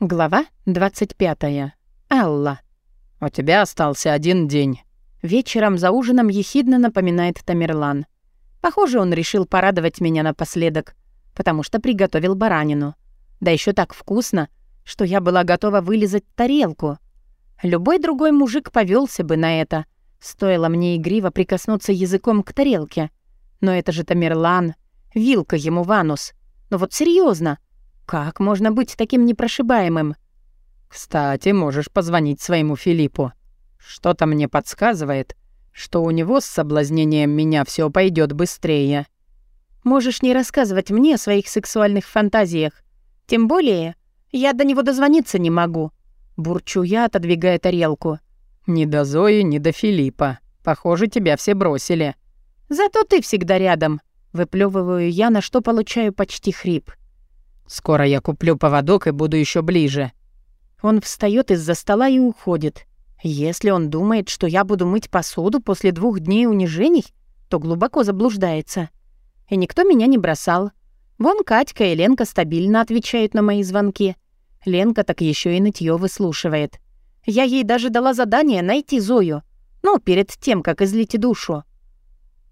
Глава 25. Алла. «У тебя остался один день». Вечером за ужином ехидно напоминает Тамерлан. Похоже, он решил порадовать меня напоследок, потому что приготовил баранину. Да еще так вкусно, что я была готова вылизать тарелку. Любой другой мужик повелся бы на это. Стоило мне игриво прикоснуться языком к тарелке. Но это же Тамерлан. Вилка ему в анус. Но вот серьезно, как можно быть таким непрошибаемым? Кстати, можешь позвонить своему Филиппу. Что-то мне подсказывает, что у него с соблазнением меня все пойдет быстрее. Можешь не рассказывать мне о своих сексуальных фантазиях. Тем более, я до него дозвониться не могу. Бурчу я, отодвигая тарелку. Ни до Зои, ни до Филиппа. Похоже, тебя все бросили. Зато ты всегда рядом. Выплевываю я, на что получаю почти хрип. Скоро я куплю поводок и буду еще ближе». Он встает из-за стола и уходит. Если он думает, что я буду мыть посуду после двух дней унижений, то глубоко заблуждается. И никто меня не бросал. Вон Катька и Ленка стабильно отвечают на мои звонки. Ленка так еще и нытье выслушивает. Я ей даже дала задание найти Зою. Ну, перед тем, как излить душу.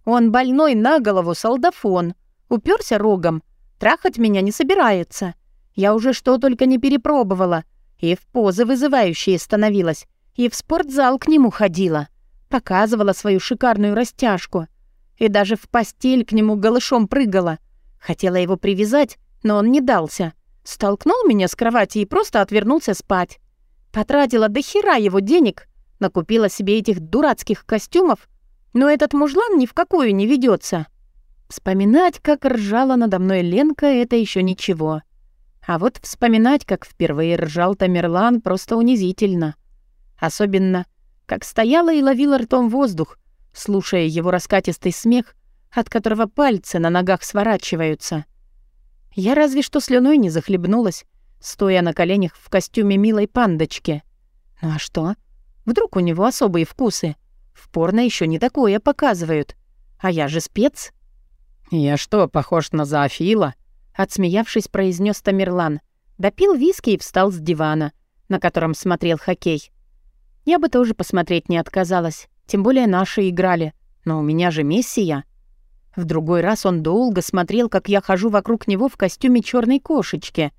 Он больной на голову солдафон. Уперся рогом, Трахать меня не собирается. Я уже что только не перепробовала. И в позы вызывающие становилась, и в спортзал к нему ходила. Показывала свою шикарную растяжку. И даже в постель к нему голышом прыгала. Хотела его привязать, но он не дался. Столкнул меня с кровати и просто отвернулся спать. Потратила до хера его денег, накупила себе этих дурацких костюмов, но этот мужлан ни в какую не ведется. Вспоминать, как ржала надо мной Ленка, это еще ничего. А вот вспоминать, как впервые ржал Тамерлан, просто унизительно. Особенно, как стояла и ловила ртом воздух, слушая его раскатистый смех, от которого пальцы на ногах сворачиваются. Я разве что слюной не захлебнулась, стоя на коленях в костюме милой пандочки. Ну а что? Вдруг у него особые вкусы? В порно еще не такое показывают. А я же спец. «Я что, похож на зоофила?» Отсмеявшись, произнес Тамерлан. Допил виски и встал с дивана, на котором смотрел хоккей. Я бы тоже посмотреть не отказалась, тем более наши играли. Но у меня же миссия. В другой раз он долго смотрел, как я хожу вокруг него в костюме черной кошечки.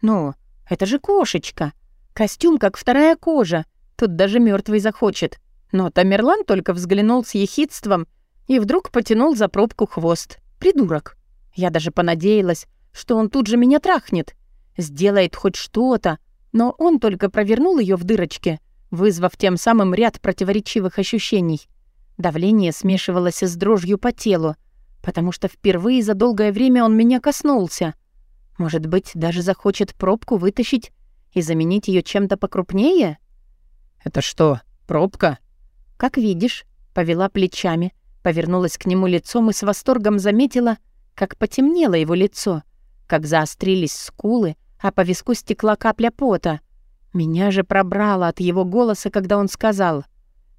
Ну, это же кошечка. Костюм, как вторая кожа. Тут даже мертвый захочет. Но Тамерлан только взглянул с ехидством — и вдруг потянул за пробку хвост. Придурок. Я даже понадеялась, что он тут же меня трахнет. Сделает хоть что-то. Но он только провернул ее в дырочке, вызвав тем самым ряд противоречивых ощущений. Давление смешивалось с дрожью по телу, потому что впервые за долгое время он меня коснулся. Может быть, даже захочет пробку вытащить и заменить ее чем-то покрупнее? «Это что, пробка?» «Как видишь», — повела плечами, Повернулась к нему лицом и с восторгом заметила, как потемнело его лицо, как заострились скулы, а по виску стекла капля пота. Меня же пробрало от его голоса, когда он сказал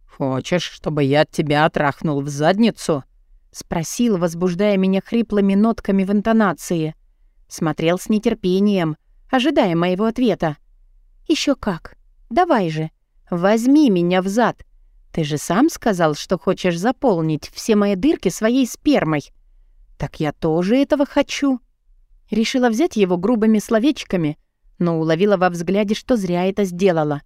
«Хочешь, чтобы я тебя отрахнул в задницу?» Спросил, возбуждая меня хриплыми нотками в интонации. Смотрел с нетерпением, ожидая моего ответа. Еще как. Давай же, возьми меня в зад, ты же сам сказал, что хочешь заполнить все мои дырки своей спермой. Так я тоже этого хочу. Решила взять его грубыми словечками, но уловила во взгляде, что зря это сделала.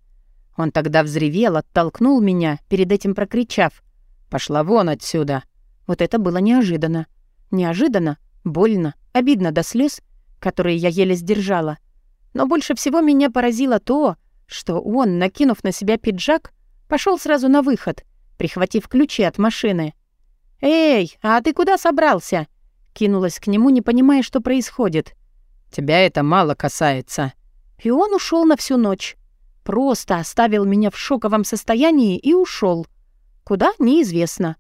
Он тогда взревел, оттолкнул меня, перед этим прокричав. «Пошла вон отсюда!» Вот это было неожиданно. Неожиданно, больно, обидно до слез, которые я еле сдержала. Но больше всего меня поразило то, что он, накинув на себя пиджак, Пошел сразу на выход, прихватив ключи от машины. «Эй, а ты куда собрался?» Кинулась к нему, не понимая, что происходит. «Тебя это мало касается». И он ушел на всю ночь. Просто оставил меня в шоковом состоянии и ушел. Куда — неизвестно.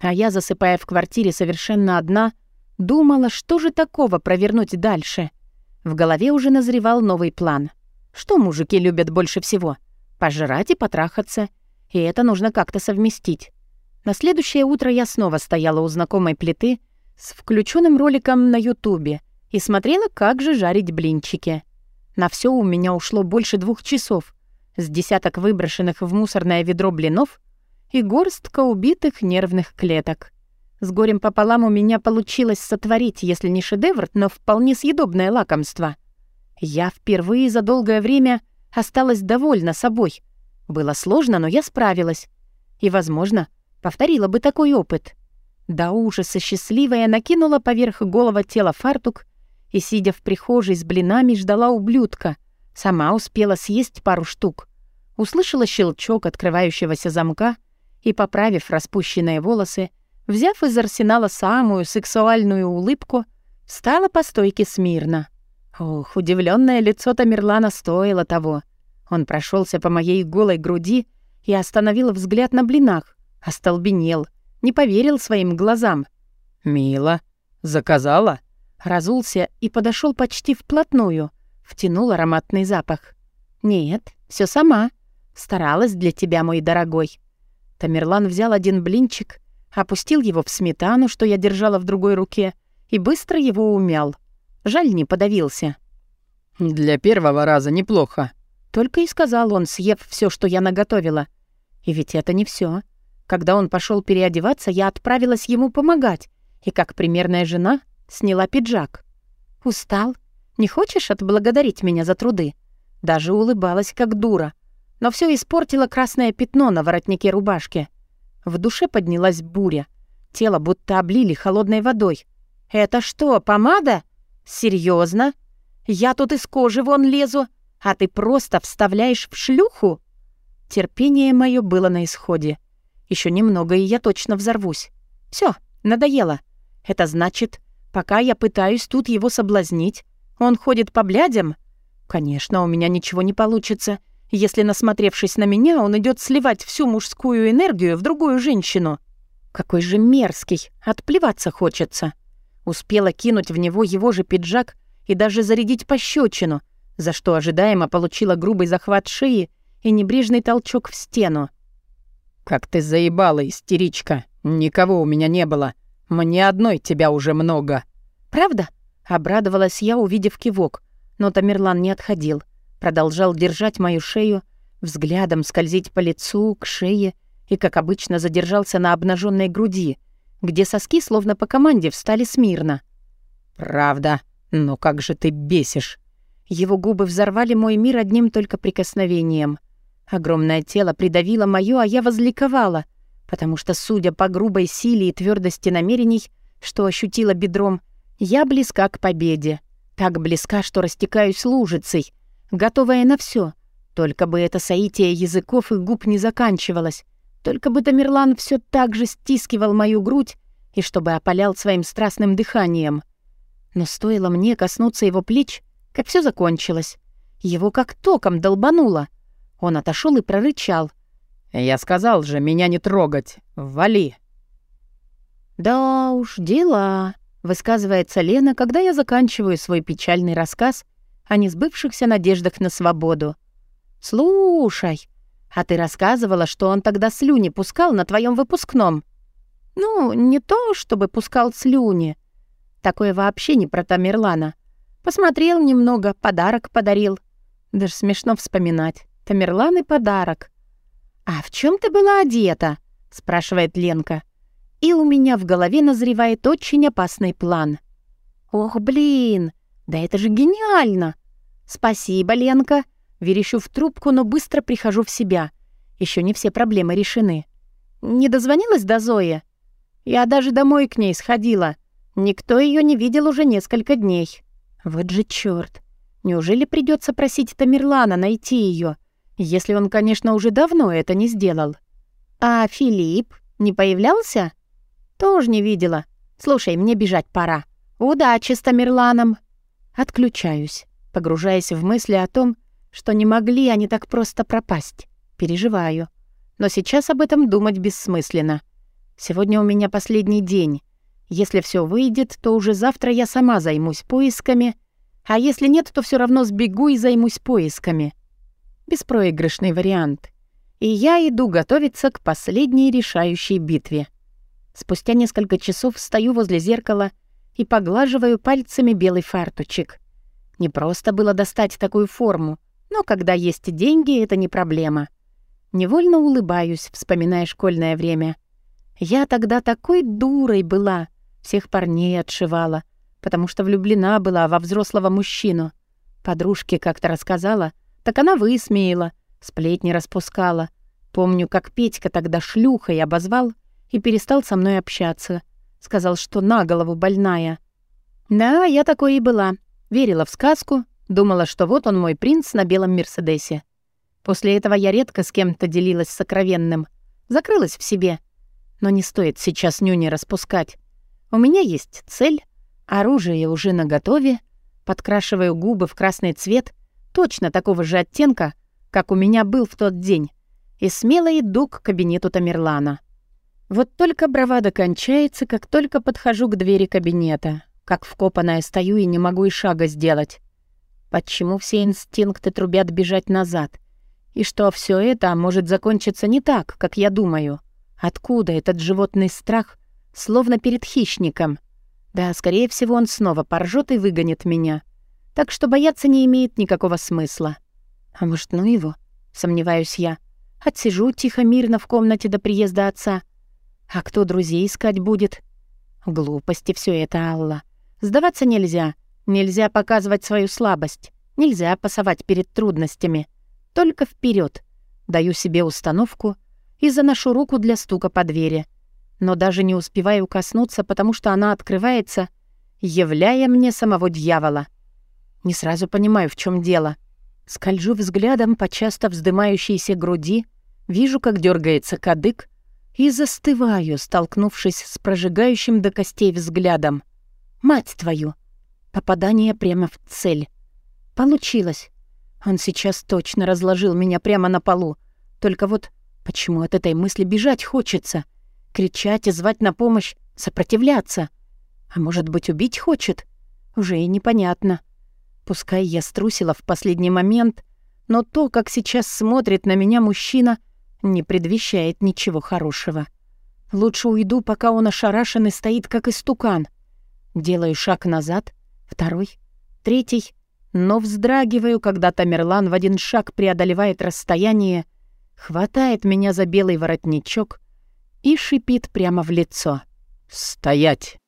А я, засыпая в квартире совершенно одна, думала, что же такого провернуть дальше. В голове уже назревал новый план. Что мужики любят больше всего — пожрать и потрахаться. И это нужно как-то совместить. На следующее утро я снова стояла у знакомой плиты с включенным роликом на Ютубе и смотрела, как же жарить блинчики. На все у меня ушло больше двух часов, с десяток выброшенных в мусорное ведро блинов и горстка убитых нервных клеток. С горем пополам у меня получилось сотворить, если не шедевр, но вполне съедобное лакомство. Я впервые за долгое время осталась довольна собой. Было сложно, но я справилась. И, возможно, повторила бы такой опыт. До ужаса счастливая накинула поверх голого тела фартук и, сидя в прихожей с блинами, ждала ублюдка. Сама успела съесть пару штук. Услышала щелчок открывающегося замка и, поправив распущенные волосы, взяв из арсенала самую сексуальную улыбку, встала по стойке смирно. Ох, удивленное лицо Тамерлана стоило того. Он прошелся по моей голой груди и остановил взгляд на блинах, остолбенел, не поверил своим глазам. «Мила, заказала?» Разулся и подошел почти вплотную, втянул ароматный запах. «Нет, все сама. Старалась для тебя, мой дорогой». Тамерлан взял один блинчик, опустил его в сметану, что я держала в другой руке, и быстро его умял. Жаль, не подавился. «Для первого раза неплохо», — только и сказал он, съев все, что я наготовила. И ведь это не все. Когда он пошел переодеваться, я отправилась ему помогать, и, как примерная жена, сняла пиджак. «Устал? Не хочешь отблагодарить меня за труды?» Даже улыбалась, как дура. Но все испортило красное пятно на воротнике рубашки. В душе поднялась буря. Тело будто облили холодной водой. «Это что, помада? Серьезно? Я тут из кожи вон лезу, а ты просто вставляешь в шлюху?» Терпение мое было на исходе. Еще немного, и я точно взорвусь. Все, надоело. Это значит, пока я пытаюсь тут его соблазнить, он ходит по блядям? Конечно, у меня ничего не получится, если, насмотревшись на меня, он идет сливать всю мужскую энергию в другую женщину. Какой же мерзкий, отплеваться хочется. Успела кинуть в него его же пиджак и даже зарядить пощечину, за что ожидаемо получила грубый захват шеи и небрежный толчок в стену. «Как ты заебала, истеричка! Никого у меня не было. Мне одной тебя уже много». «Правда?» — обрадовалась я, увидев кивок. Но Тамерлан не отходил. Продолжал держать мою шею, взглядом скользить по лицу, к шее и, как обычно, задержался на обнаженной груди, где соски словно по команде встали смирно. «Правда? Но как же ты бесишь!» Его губы взорвали мой мир одним только прикосновением — Огромное тело придавило моё, а я возликовала, потому что, судя по грубой силе и твердости намерений, что ощутила бедром, я близка к победе. Так близка, что растекаюсь лужицей, готовая на все. Только бы это соитие языков и губ не заканчивалось. Только бы Тамерлан все так же стискивал мою грудь и чтобы опалял своим страстным дыханием. Но стоило мне коснуться его плеч, как все закончилось. Его как током долбануло — он отошел и прорычал. «Я сказал же, меня не трогать. Вали!» «Да уж, дела», — высказывается Лена, когда я заканчиваю свой печальный рассказ о несбывшихся надеждах на свободу. «Слушай, а ты рассказывала, что он тогда слюни пускал на твоем выпускном?» «Ну, не то, чтобы пускал слюни. Такое вообще не про Тамерлана. Посмотрел немного, подарок подарил. Даже смешно вспоминать. Тамерлан и подарок. «А в чем ты была одета?» — спрашивает Ленка. И у меня в голове назревает очень опасный план. «Ох, блин, да это же гениально!» «Спасибо, Ленка!» Верещу в трубку, но быстро прихожу в себя. Еще не все проблемы решены. Не дозвонилась до Зои? Я даже домой к ней сходила. Никто ее не видел уже несколько дней. Вот же черт! Неужели придется просить Тамерлана найти ее? Если он, конечно, уже давно это не сделал. А Филипп не появлялся? Тоже не видела. Слушай, мне бежать пора. Удачи с Тамерланом. Отключаюсь, погружаясь в мысли о том, что не могли они так просто пропасть. Переживаю. Но сейчас об этом думать бессмысленно. Сегодня у меня последний день. Если все выйдет, то уже завтра я сама займусь поисками, а если нет, то все равно сбегу и займусь поисками. Беспроигрышный вариант. И я иду готовиться к последней решающей битве. Спустя несколько часов стою возле зеркала и поглаживаю пальцами белый фартучек. Не просто было достать такую форму, но когда есть деньги, это не проблема. Невольно улыбаюсь, вспоминая школьное время. Я тогда такой дурой была, всех парней отшивала, потому что влюблена была во взрослого мужчину. Подружке как-то рассказала, так она высмеяла, сплетни распускала. Помню, как Петька тогда шлюхой обозвал и перестал со мной общаться. Сказал, что на голову больная. Да, я такой и была. Верила в сказку, думала, что вот он мой принц на белом Мерседесе. После этого я редко с кем-то делилась сокровенным. Закрылась в себе. Но не стоит сейчас нюни распускать. У меня есть цель, оружие уже наготове, подкрашиваю губы в красный цвет, точно такого же оттенка, как у меня был в тот день, и смело иду к кабинету Тамерлана. Вот только бравада кончается, как только подхожу к двери кабинета. Как вкопанная стою и не могу и шага сделать. Почему все инстинкты трубят бежать назад? И что все это может закончиться не так, как я думаю? Откуда этот животный страх, словно перед хищником? Да, скорее всего, он снова поржет и выгонит меня. Так что бояться не имеет никакого смысла. А может, ну его? Сомневаюсь я. Отсижу тихо-мирно в комнате до приезда отца. А кто друзей искать будет? Глупости все это, Алла. Сдаваться нельзя. Нельзя показывать свою слабость. Нельзя пасовать перед трудностями. Только вперед. Даю себе установку и заношу руку для стука по двери. Но даже не успеваю коснуться, потому что она открывается, являя мне самого дьявола. Не сразу понимаю, в чем дело. Скольжу взглядом по часто вздымающейся груди, вижу, как дергается кадык, и застываю, столкнувшись с прожигающим до костей взглядом. «Мать твою!» Попадание прямо в цель. Получилось. Он сейчас точно разложил меня прямо на полу. Только вот почему от этой мысли бежать хочется? Кричать и звать на помощь, сопротивляться. А может быть, убить хочет? Уже и непонятно. Пускай я струсила в последний момент, но то, как сейчас смотрит на меня мужчина — не предвещает ничего хорошего. Лучше уйду, пока он ошарашен и стоит, как истукан. Делаю шаг назад, второй, третий, но вздрагиваю, когда Тамерлан в один шаг преодолевает расстояние, хватает меня за белый воротничок и шипит прямо в лицо. «Стоять!»